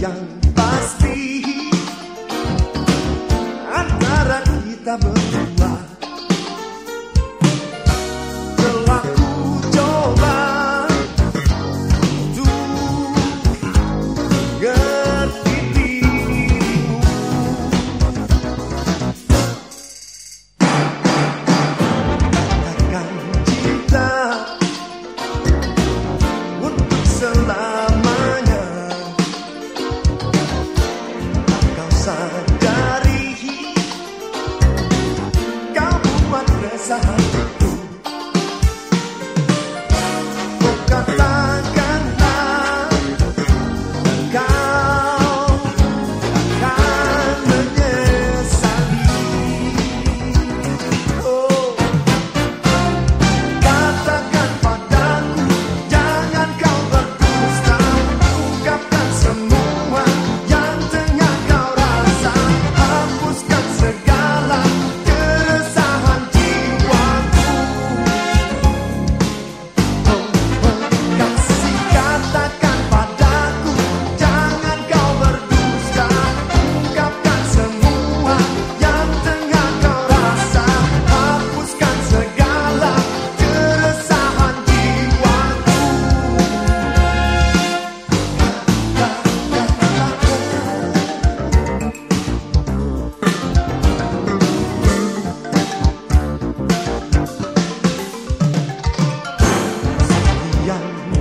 yang pasti antara kita berdua. sound.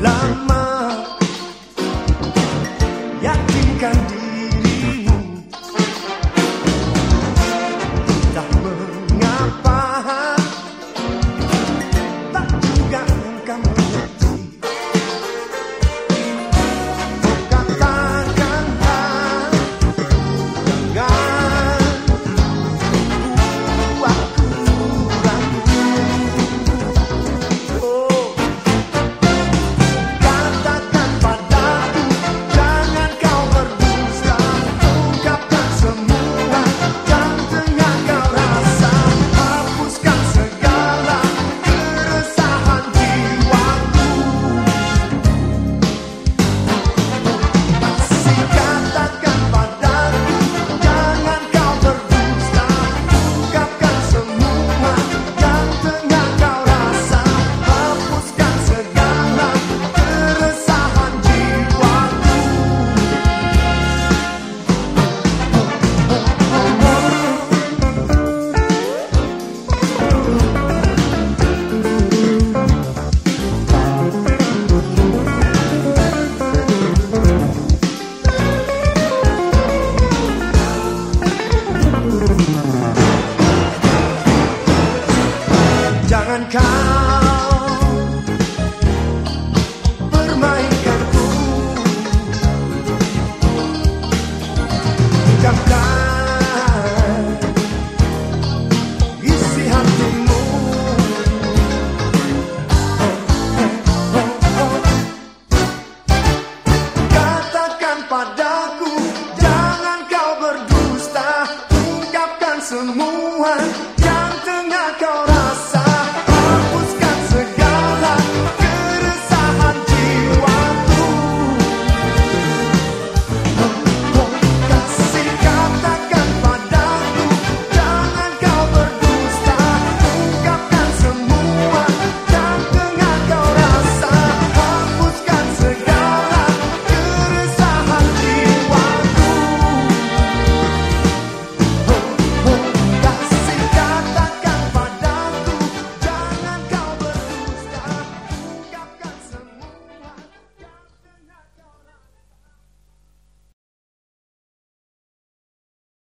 La